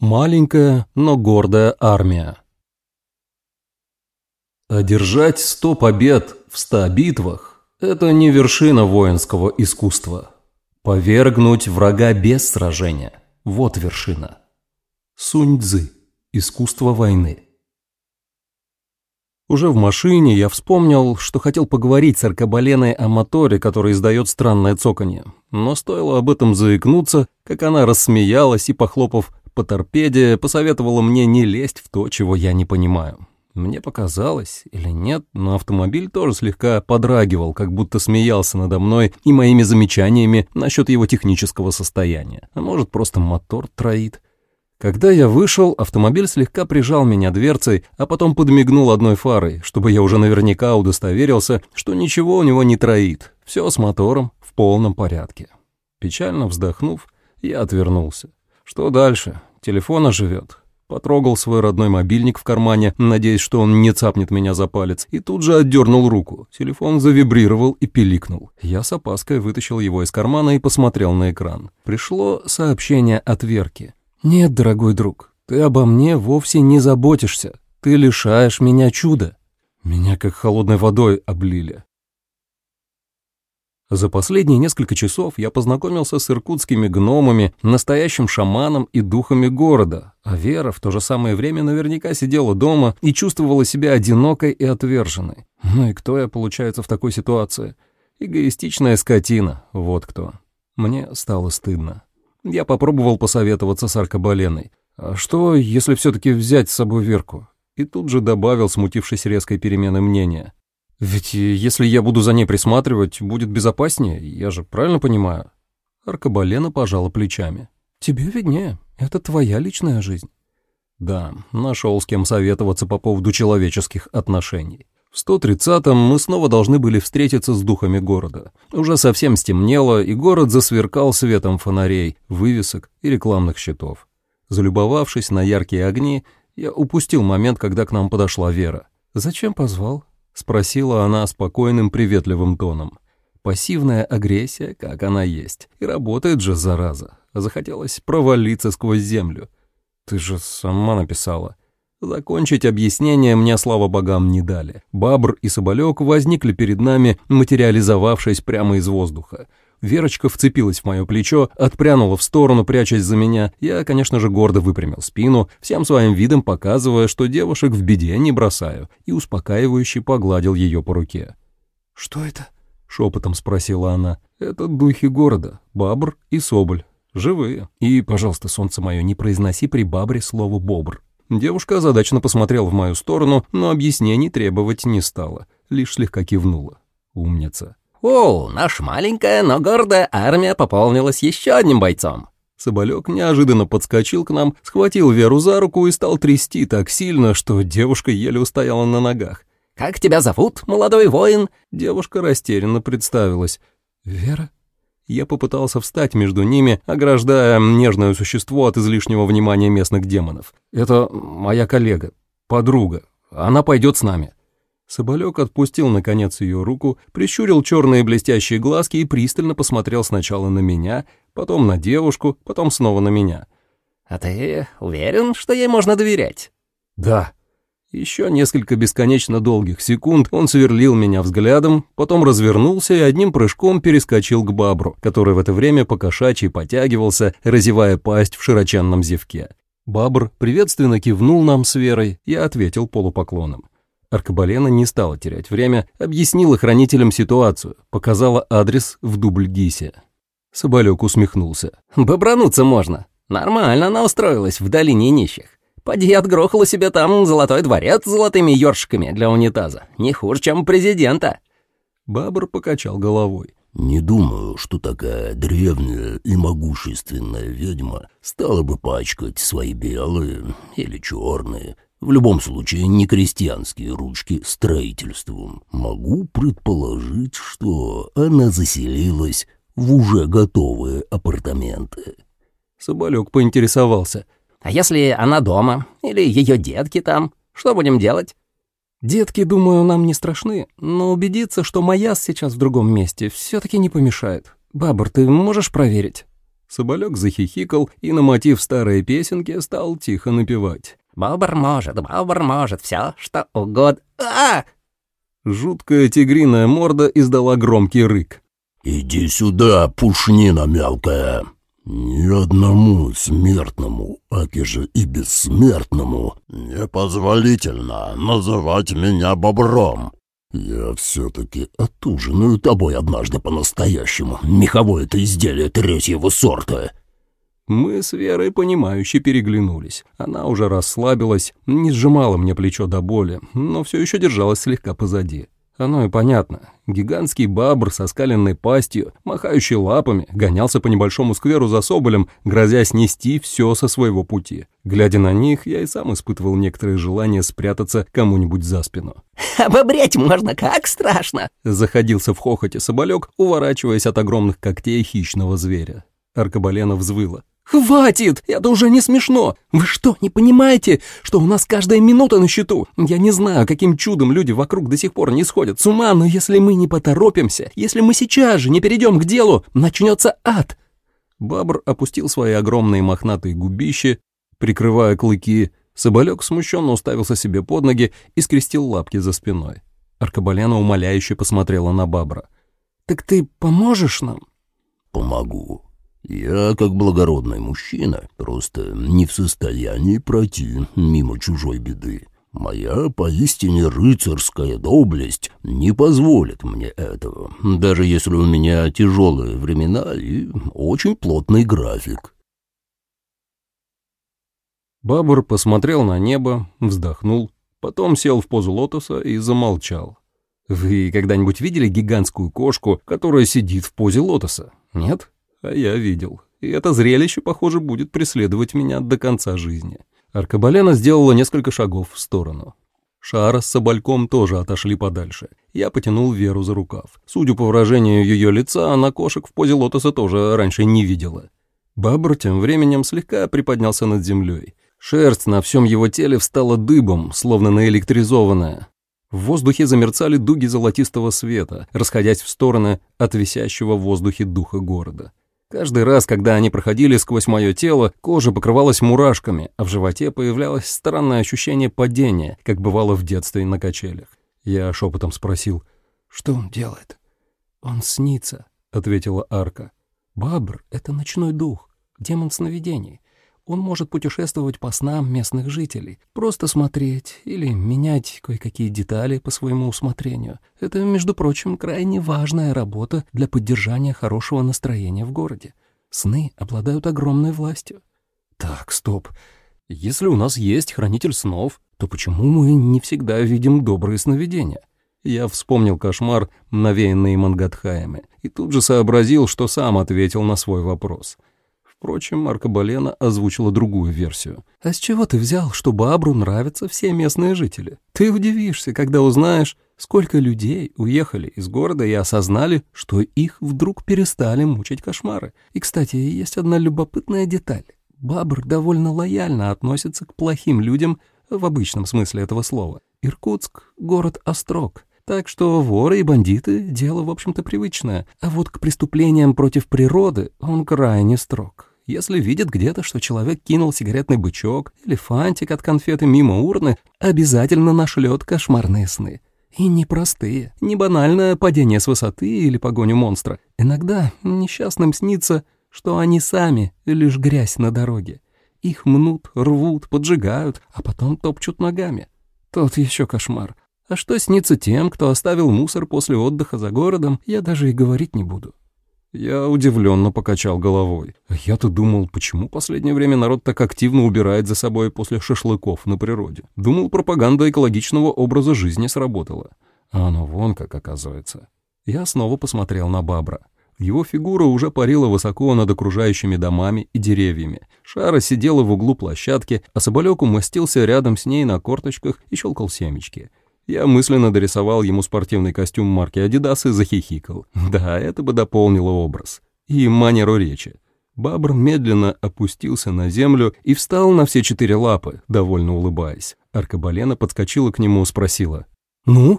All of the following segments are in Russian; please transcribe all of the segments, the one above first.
Маленькая, но гордая армия. Одержать сто побед в ста битвах – это не вершина воинского искусства. Повергнуть врага без сражения – вот вершина. Сунь-дзы. Искусство войны. Уже в машине я вспомнил, что хотел поговорить с Аркабаленой о моторе, который издает странное цоканье. Но стоило об этом заикнуться, как она рассмеялась и, похлопав по торпеде, посоветовала мне не лезть в то, чего я не понимаю. Мне показалось, или нет, но автомобиль тоже слегка подрагивал, как будто смеялся надо мной и моими замечаниями насчет его технического состояния. А может, просто мотор троит. Когда я вышел, автомобиль слегка прижал меня дверцей, а потом подмигнул одной фарой, чтобы я уже наверняка удостоверился, что ничего у него не троит. Все с мотором в полном порядке. Печально вздохнув, я отвернулся. Что дальше? Телефон оживет. Потрогал свой родной мобильник в кармане, надеясь, что он не цапнет меня за палец, и тут же отдернул руку. Телефон завибрировал и пиликнул. Я с опаской вытащил его из кармана и посмотрел на экран. Пришло сообщение от Верки. «Нет, дорогой друг, ты обо мне вовсе не заботишься. Ты лишаешь меня чуда». Меня как холодной водой облили. За последние несколько часов я познакомился с иркутскими гномами, настоящим шаманом и духами города, а Вера в то же самое время наверняка сидела дома и чувствовала себя одинокой и отверженной. Ну и кто я, получается, в такой ситуации? Эгоистичная скотина, вот кто. Мне стало стыдно. Я попробовал посоветоваться с Аркабаленой. А что, если все-таки взять с собой Верку? И тут же добавил, смутившись резкой перемены мнения. Ведь если я буду за ней присматривать, будет безопаснее, я же правильно понимаю? Аркабалена пожала плечами. Тебе виднее, это твоя личная жизнь. Да, нашел с кем советоваться по поводу человеческих отношений. В 130-м мы снова должны были встретиться с духами города. Уже совсем стемнело, и город засверкал светом фонарей, вывесок и рекламных щитов. Залюбовавшись на яркие огни, я упустил момент, когда к нам подошла Вера. «Зачем позвал?» — спросила она спокойным, приветливым тоном. Пассивная агрессия, как она есть. И работает же, зараза. Захотелось провалиться сквозь землю. «Ты же сама написала». Закончить объяснение мне, слава богам, не дали. Бабр и Соболек возникли перед нами, материализовавшись прямо из воздуха. Верочка вцепилась в мое плечо, отпрянула в сторону, прячась за меня. Я, конечно же, гордо выпрямил спину, всем своим видом показывая, что девушек в беде не бросаю, и успокаивающе погладил ее по руке. «Что это?» — шепотом спросила она. «Это духи города, Бабр и Соболь. Живые. И, пожалуйста, солнце мое, не произноси при Бабре слово «бобр». Девушка озадаченно посмотрела в мою сторону, но объяснений требовать не стала, лишь слегка кивнула. Умница. «О, наша маленькая, но гордая армия пополнилась еще одним бойцом». Соболек неожиданно подскочил к нам, схватил Веру за руку и стал трясти так сильно, что девушка еле устояла на ногах. «Как тебя зовут, молодой воин?» Девушка растерянно представилась. «Вера?» Я попытался встать между ними, ограждая нежное существо от излишнего внимания местных демонов. «Это моя коллега, подруга. Она пойдет с нами». Соболек отпустил, наконец, ее руку, прищурил черные блестящие глазки и пристально посмотрел сначала на меня, потом на девушку, потом снова на меня. «А ты уверен, что ей можно доверять?» «Да», еще несколько бесконечно долгих секунд он сверлил меня взглядом, потом развернулся и одним прыжком перескочил к бабру, который в это время по кошачьи потягивался, разевая пасть в широченном зевке. Бабр приветственно кивнул нам с Верой и ответил полупоклоном. Аркабалена не стала терять время, объяснила хранителям ситуацию, показала адрес в Дубльгисе. Соболек усмехнулся. «Бобрануться можно. Нормально она устроилась в долине нищих. Поди отгрохала себе там золотой дворец с золотыми ёршиками для унитаза. Не хуже, чем у президента». Бабр покачал головой. «Не думаю, что такая древняя и могущественная ведьма стала бы пачкать свои белые или черные, в любом случае не крестьянские ручки строительством. Могу предположить, что она заселилась в уже готовые апартаменты». Соболек поинтересовался — а если она дома? Или ее детки там? Что будем делать?» «Детки, думаю, нам не страшны, но убедиться, что моя сейчас в другом месте, все-таки не помешает. Бабр, ты можешь проверить?» Соболек захихикал и на мотив старой песенки стал тихо напевать. «Бобр может, бобр может, все что угодно. а Жуткая тигриная морда издала громкий рык. «Иди сюда, пушнина мелкая!» «Ни одному смертному, аки же и бессмертному, непозволительно называть меня бобром. Я все-таки отужинаю тобой однажды по-настоящему. Меховое это изделие третьего сорта». Мы с Верой, понимающе переглянулись. Она уже расслабилась, не сжимала мне плечо до боли, но все еще держалась слегка позади. Оно и понятно. Гигантский бабр со скаленной пастью, махающий лапами, гонялся по небольшому скверу за соболем, грозя снести все со своего пути. Глядя на них, я и сам испытывал некоторое желание спрятаться кому-нибудь за спину. «Обобреть можно, как страшно!» Заходился в хохоте соболек, уворачиваясь от огромных когтей хищного зверя. Аркабалена взвыла. «Хватит! Это уже не смешно! Вы что, не понимаете, что у нас каждая минута на счету? Я не знаю, каким чудом люди вокруг до сих пор не сходят с ума, но если мы не поторопимся, если мы сейчас же не перейдем к делу, начнется ад!» Бабр опустил свои огромные мохнатые губищи, прикрывая клыки. Соболек смущенно уставился себе под ноги и скрестил лапки за спиной. Аркабалена умоляюще посмотрела на Бабра. «Так ты поможешь нам?» «Помогу», я, как благородный мужчина, просто не в состоянии пройти мимо чужой беды. Моя поистине рыцарская доблесть не позволит мне этого, даже если у меня тяжелые времена и очень плотный график. Бабур посмотрел на небо, вздохнул, потом сел в позу лотоса и замолчал. Вы когда-нибудь видели гигантскую кошку, которая сидит в позе лотоса? Нет? А я видел. И это зрелище, похоже, будет преследовать меня до конца жизни. Аркабалена сделала несколько шагов в сторону. Шара с Собольком тоже отошли подальше. Я потянул Веру за рукав. Судя по выражению ее лица, она кошек в позе лотоса тоже раньше не видела. Бабр тем временем слегка приподнялся над землей. Шерсть на всем его теле встала дыбом, словно наэлектризованная. В воздухе замерцали дуги золотистого света, расходясь в стороны от висящего в воздухе духа города. Каждый раз, когда они проходили сквозь мое тело, кожа покрывалась мурашками, а в животе появлялось странное ощущение падения, как бывало в детстве на качелях. Я шепотом спросил, что он делает? «Он снится», — ответила Арка. «Бабр — это ночной дух, демон сновидений. Он может путешествовать по снам местных жителей, просто смотреть или менять кое-какие детали по своему усмотрению. Это, между прочим, крайне важная работа для поддержания хорошего настроения в городе. Сны обладают огромной властью. Так, стоп. Если у нас есть хранитель снов, то почему мы не всегда видим добрые сновидения? Я вспомнил кошмар, навеянный Мангатхаями, и тут же сообразил, что сам ответил на свой вопрос — Впрочем, Аркабалена озвучила другую версию. «А с чего ты взял, что Бабру нравятся все местные жители? Ты удивишься, когда узнаешь, сколько людей уехали из города и осознали, что их вдруг перестали мучить кошмары. И, кстати, есть одна любопытная деталь. Бабр довольно лояльно относится к плохим людям в обычном смысле этого слова. Иркутск — город острог». Так что воры и бандиты — дело, в общем-то, привычное. А вот к преступлениям против природы он крайне строг. Если видит где-то, что человек кинул сигаретный бычок или фантик от конфеты мимо урны, обязательно нашлет кошмарные сны. И не простые, не банальное падение с высоты или погоню монстра. Иногда несчастным снится, что они сами — лишь грязь на дороге. Их мнут, рвут, поджигают, а потом топчут ногами. Тот еще кошмар. А что снится тем, кто оставил мусор после отдыха за городом, я даже и говорить не буду. Я удивленно покачал головой. Я-то думал, почему последнее время народ так активно убирает за собой после шашлыков на природе. Думал, пропаганда экологичного образа жизни сработала. А оно вон как оказывается. Я снова посмотрел на Бабра. Его фигура уже парила высоко над окружающими домами и деревьями. Шара сидела в углу площадки, а Соболек умостился рядом с ней на корточках и щелкал семечки. Я мысленно дорисовал ему спортивный костюм марки «Адидас» и захихикал. Да, это бы дополнило образ. И манеру речи. Бабр медленно опустился на землю и встал на все четыре лапы, довольно улыбаясь. Аркабалена подскочила к нему и спросила. «Ну?»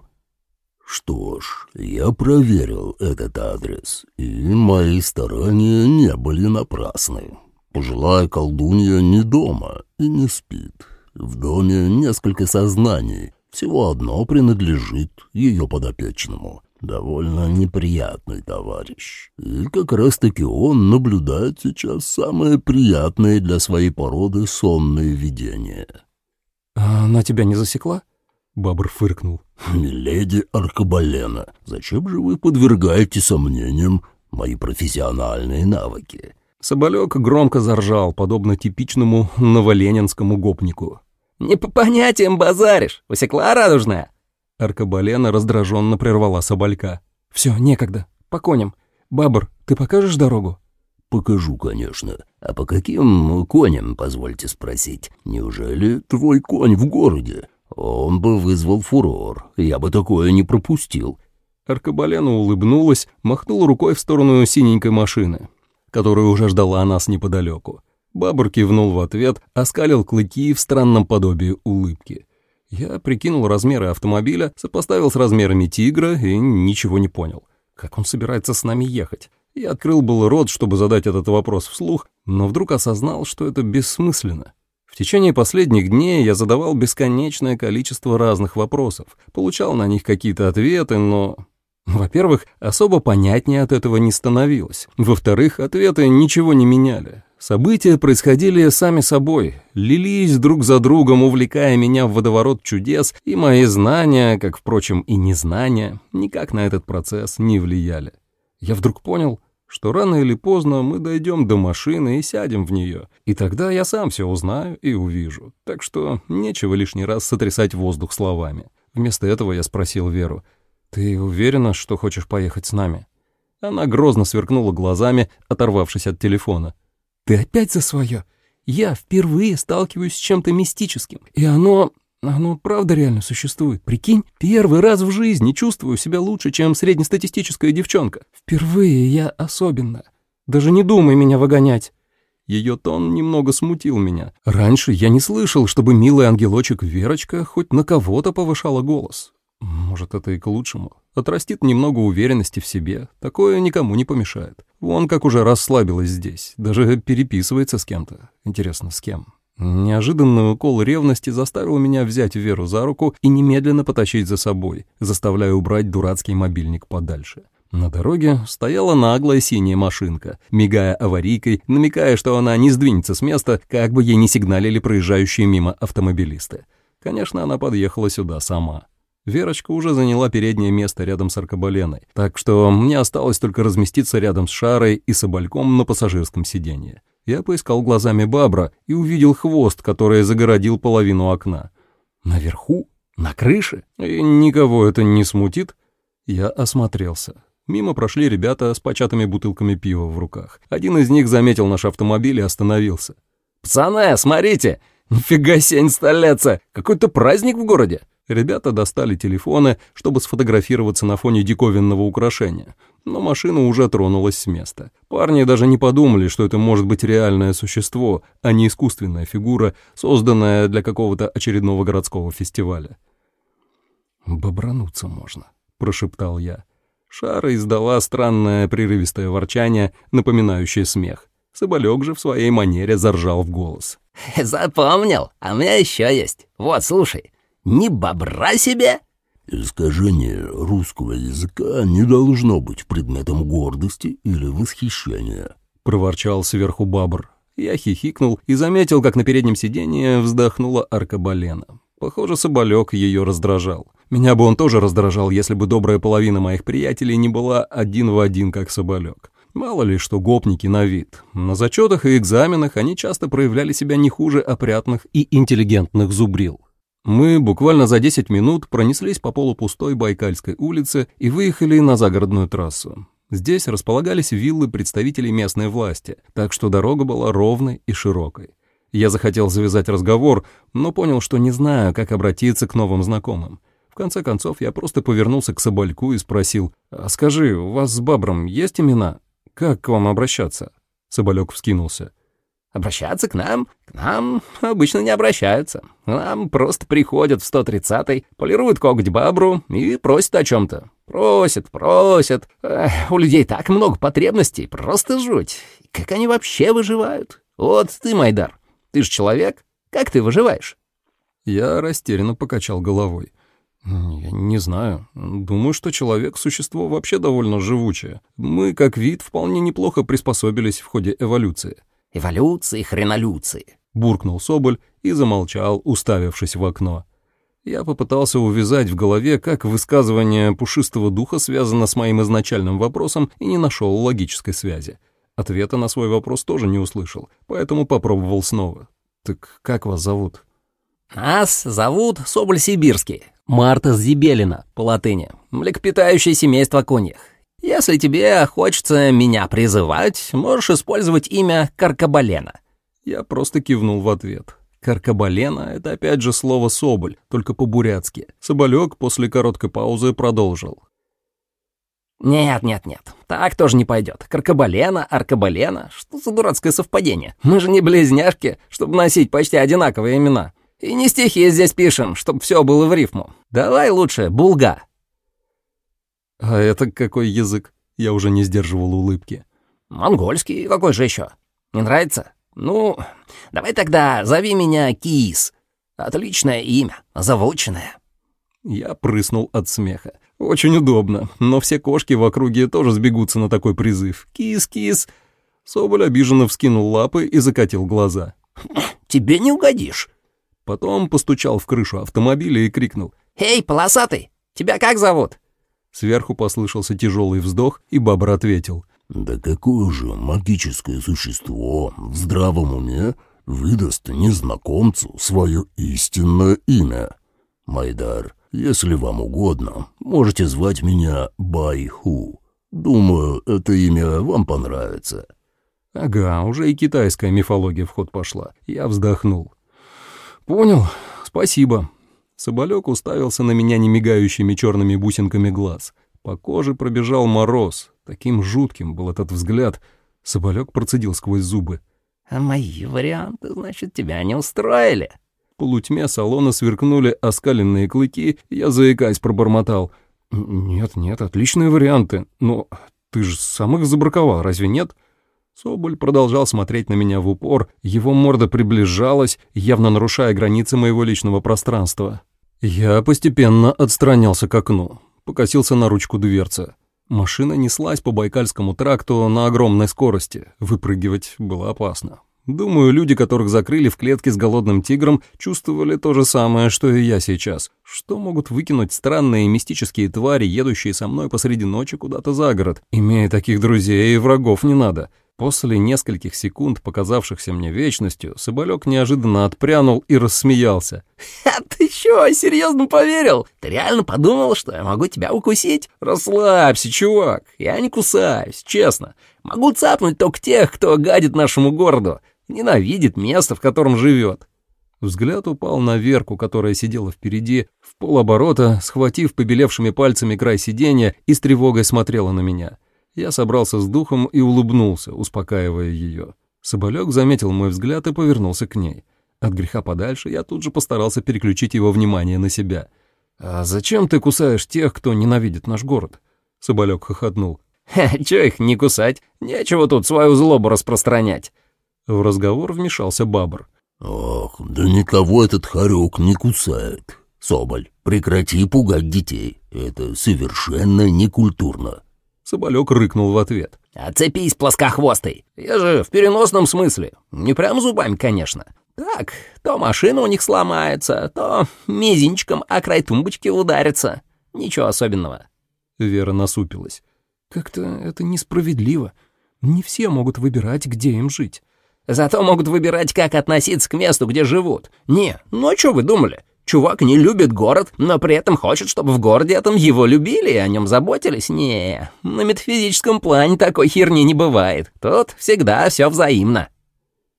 Что ж, я проверил этот адрес, и мои старания не были напрасны. Пожилая колдунья не дома и не спит. В доме несколько сознаний, всего одно принадлежит ее подопечному. Довольно неприятный товарищ. И как раз-таки он наблюдает сейчас самые приятные для своей породы сонные видения. «А она тебя не засекла?» Бабр фыркнул. «Леди Аркабалена, зачем же вы подвергаете сомнениям мои профессиональные навыки?» Соболек громко заржал, подобно типичному новоленинскому гопнику. «Не по понятиям базаришь, усекла радужная!» Аркабалена раздраженно прервала Соболька. «Все, некогда, по коням. Бабр, ты покажешь дорогу?» «Покажу, конечно. А по каким коням, позвольте спросить? Неужели твой конь в городе? Он бы вызвал фурор, я бы такое не пропустил». Аркабалена улыбнулась, махнула рукой в сторону синенькой машины, которая уже ждала нас неподалеку. Бабр кивнул в ответ, оскалил клыки в странном подобии улыбки. Я прикинул размеры автомобиля, сопоставил с размерами тигра и ничего не понял. Как он собирается с нами ехать? Я открыл был рот, чтобы задать этот вопрос вслух, но вдруг осознал, что это бессмысленно. В течение последних дней я задавал бесконечное количество разных вопросов, получал на них какие-то ответы, но... Во-первых, особо понятнее от этого не становилось. Во-вторых, ответы ничего не меняли. События происходили сами собой, лились друг за другом, увлекая меня в водоворот чудес, и мои знания, как, впрочем, и незнания, никак на этот процесс не влияли. Я вдруг понял, что рано или поздно мы дойдем до машины и сядем в нее, и тогда я сам все узнаю и увижу, так что нечего лишний раз сотрясать воздух словами. Вместо этого я спросил Веру, «Ты уверена, что хочешь поехать с нами?» Она грозно сверкнула глазами, оторвавшись от телефона. «Ты опять за свое? Я впервые сталкиваюсь с чем-то мистическим, и оно... оно правда реально существует. Прикинь, первый раз в жизни чувствую себя лучше, чем среднестатистическая девчонка. Впервые я особенно. Даже не думай меня выгонять». Ее тон немного смутил меня. Раньше я не слышал, чтобы милый ангелочек Верочка хоть на кого-то повышала голос. Может, это и к лучшему. Отрастит немного уверенности в себе. Такое никому не помешает. Вон как уже расслабилась здесь. Даже переписывается с кем-то. Интересно, с кем? Неожиданный укол ревности заставил меня взять Веру за руку и немедленно потащить за собой, заставляя убрать дурацкий мобильник подальше. На дороге стояла наглая синяя машинка, мигая аварийкой, намекая, что она не сдвинется с места, как бы ей не сигналили проезжающие мимо автомобилисты. Конечно, она подъехала сюда сама. Верочка уже заняла переднее место рядом с Аркабаленой, так что мне осталось только разместиться рядом с Шарой и Собольком на пассажирском сиденье. Я поискал глазами Бабра и увидел хвост, который загородил половину окна. Наверху? На крыше? И никого это не смутит? Я осмотрелся. Мимо прошли ребята с початыми бутылками пива в руках. Один из них заметил наш автомобиль и остановился. «Пацаны, смотрите! Нифига себе инсталляция! Какой-то праздник в городе!» Ребята достали телефоны, чтобы сфотографироваться на фоне диковинного украшения, но машина уже тронулась с места. Парни даже не подумали, что это может быть реальное существо, а не искусственная фигура, созданная для какого-то очередного городского фестиваля. «Бобрануться можно», — прошептал я. Шара издала странное прерывистое ворчание, напоминающее смех. Соболек же в своей манере заржал в голос. «Запомнил? А у меня еще есть. Вот, слушай. Ни бобра себе!» Искажение русского языка не должно быть предметом гордости или восхищения, — проворчал сверху бабр. Я хихикнул и заметил, как на переднем сиденье вздохнула аркабалена. Похоже, соболек ее раздражал. Меня бы он тоже раздражал, если бы добрая половина моих приятелей не была один в один, как соболек. Мало ли, что гопники на вид. На зачетах и экзаменах они часто проявляли себя не хуже опрятных и интеллигентных зубрил. Мы буквально за 10 минут пронеслись по полупустой Байкальской улице и выехали на загородную трассу. Здесь располагались виллы представителей местной власти, так что дорога была ровной и широкой. Я захотел завязать разговор, но понял, что не знаю, как обратиться к новым знакомым. В конце концов, я просто повернулся к Собольку и спросил, «А скажи, у вас с Бабром есть имена? Как к вам обращаться?» Соболек вскинулся. Обращаться к нам? К нам обычно не обращаются. Нам просто приходят в 130-й, полируют коготь бабру и просят о чем-то. Просят, просят. Эх, у людей так много потребностей, просто жуть. Как они вообще выживают? Вот ты, Майдар, ты же человек. Как ты выживаешь? Я растерянно покачал головой. «Я не знаю. Думаю, что человек — существо вообще довольно живучее. Мы, как вид, вполне неплохо приспособились в ходе эволюции». «Эволюции, хренолюции», — буркнул Соболь и замолчал, уставившись в окно. Я попытался увязать в голове, как высказывание пушистого духа связано с моим изначальным вопросом и не нашел логической связи. Ответа на свой вопрос тоже не услышал, поэтому попробовал снова. «Так как вас зовут?» «Нас зовут Соболь Сибирский, Марта Зибелина по латыни, млекопитающее семейство коньях. Если тебе хочется меня призывать, можешь использовать имя Каркабалена». Я просто кивнул в ответ. Каркабалена — это опять же слово «соболь», только по-бурятски. Соболек после короткой паузы продолжил. «Нет, нет, нет, так тоже не пойдет. Каркабалена, Аркабалена, что за дурацкое совпадение? Мы же не близняшки, чтобы носить почти одинаковые имена. И не стихи здесь пишем, чтобы все было в рифму. Давай лучше булга». «А это какой язык?» Я уже не сдерживал улыбки. «Монгольский, какой же еще? Не нравится? Ну, давай тогда зови меня Кис. Отличное имя, завученное». Я прыснул от смеха. Очень удобно, но все кошки в округе тоже сбегутся на такой призыв. «Кис-кис!» Соболь обиженно вскинул лапы и закатил глаза. «Тебе не угодишь!» Потом постучал в крышу автомобиля и крикнул. «Эй, полосатый, тебя как зовут?» Сверху послышался тяжелый вздох, и бабр ответил. «Да какое же магическое существо в здравом уме выдаст незнакомцу свое истинное имя? Майдар, если вам угодно, можете звать меня Байху. Думаю, это имя вам понравится». Ага, уже и китайская мифология в ход пошла. Я вздохнул. «Понял. Спасибо». Соболек уставился на меня немигающими черными бусинками глаз. По коже пробежал мороз. Таким жутким был этот взгляд. Соболек процедил сквозь зубы. «А мои варианты, значит, тебя не устроили?» В полутьме салона сверкнули оскаленные клыки, я, заикаясь, пробормотал. «Нет, нет, отличные варианты. Но ты же сам их забраковал, разве нет?» Соболь продолжал смотреть на меня в упор, его морда приближалась, явно нарушая границы моего личного пространства. Я постепенно отстранялся к окну, покосился на ручку дверцы. Машина неслась по Байкальскому тракту на огромной скорости, выпрыгивать было опасно. Думаю, люди, которых закрыли в клетке с голодным тигром, чувствовали то же самое, что и я сейчас. Что могут выкинуть странные мистические твари, едущие со мной посреди ночи куда-то за город? Имея таких друзей, и врагов не надо. После нескольких секунд, показавшихся мне вечностью, Соболек неожиданно отпрянул и рассмеялся. «А ты чё, серьезно поверил? Ты реально подумал, что я могу тебя укусить?» «Расслабься, чувак, я не кусаюсь, честно. Могу цапнуть только тех, кто гадит нашему городу, ненавидит место, в котором живет». Взгляд упал на Верку, которая сидела впереди, в полоборота, схватив побелевшими пальцами край сиденья и с тревогой смотрела на меня. Я собрался с духом и улыбнулся, успокаивая ее. Соболек заметил мой взгляд и повернулся к ней. От греха подальше я тут же постарался переключить его внимание на себя. «А зачем ты кусаешь тех, кто ненавидит наш город?» Соболек хохотнул. «Ха, чё их не кусать? Нечего тут свою злобу распространять». В разговор вмешался Бабр. «Ох, да никого этот хорек не кусает. Соболь, прекрати пугать детей. Это совершенно некультурно». Соболек рыкнул в ответ. «Отцепись, плоскохвостый! Я же в переносном смысле. Не прям зубами, конечно. Так, то машина у них сломается, то мизинчиком о край тумбочки ударится. Ничего особенного». Вера насупилась. «Как-то это несправедливо. Не все могут выбирать, где им жить». «Зато могут выбирать, как относиться к месту, где живут. Не, ну а что вы думали? Чувак не любит город, но при этом хочет, чтобы в городе этом его любили и о нем заботились. Не, на метафизическом плане такой херни не бывает. Тут всегда все взаимно.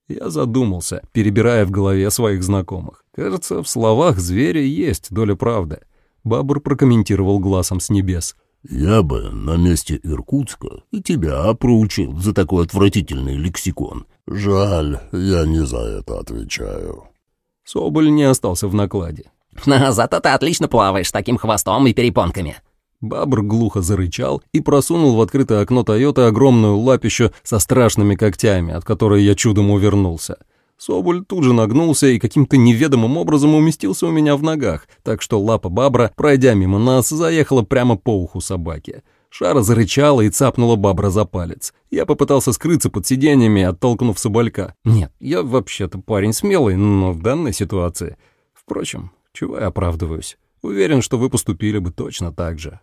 Я задумался, перебирая в голове своих знакомых. Кажется, в словах зверя есть доля правды. Бабур прокомментировал глазом с небес. «Я бы на месте Иркутска и тебя проучил за такой отвратительный лексикон. «Жаль, я не за это отвечаю». Соболь не остался в накладе. «Но зато ты отлично плаваешь с таким хвостом и перепонками». Бабр глухо зарычал и просунул в открытое окно Тойоты огромную лапищу со страшными когтями, от которой я чудом увернулся. Соболь тут же нагнулся и каким-то неведомым образом уместился у меня в ногах, так что лапа Бабра, пройдя мимо нас, заехала прямо по уху собаки. Шара зарычала и цапнула Бабра за палец. Я попытался скрыться под сиденьями, оттолкнув соболька. Нет, я вообще-то парень смелый, но в данной ситуации... Впрочем, чего я оправдываюсь? Уверен, что вы поступили бы точно так же.